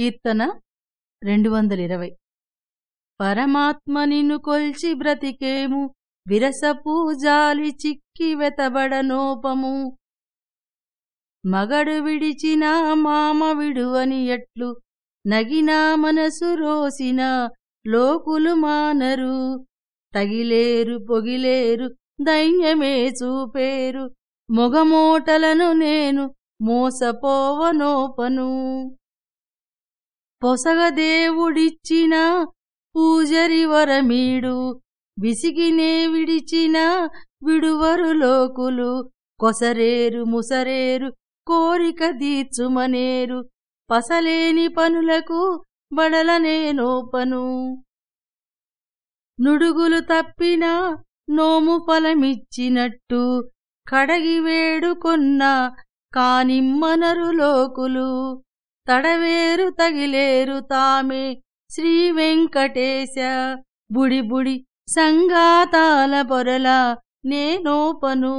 కీర్తన రెండు వందల ఇరవై. పరమాత్మ నిన్ను కొల్చి బ్రతికేము విరసపు జాలి చిక్కి వెతబడనోపము మగడు విడిచిన మామ విడువని ఎట్లు నగినా మనసు రోసిన లోకులు మానరు. తగిలేరు పొగిలేరు దైన్యమే చూపేరు. మొగమోటలను నేను మోసపోవనోపను. పొసగదేవుడిచ్చిన పూజరి వరమీడు విసిగినే విడిచిన విడువరు లోకులు కొసరేరు ముసరేరు కోరిక దీర్చుమనేరు పసలేని పనులకు బడలనేనోపను నుడుగులు తప్పిన నోము ఫలమిచ్చినట్టు కడగి వేడుకొన్న కానిమ్మనరు లోకులు. తడవేరు తగిలేరు తామే. శ్రీ వెంకటేశ బుడి బుడి సంగాతాల పొరల నేనోపను.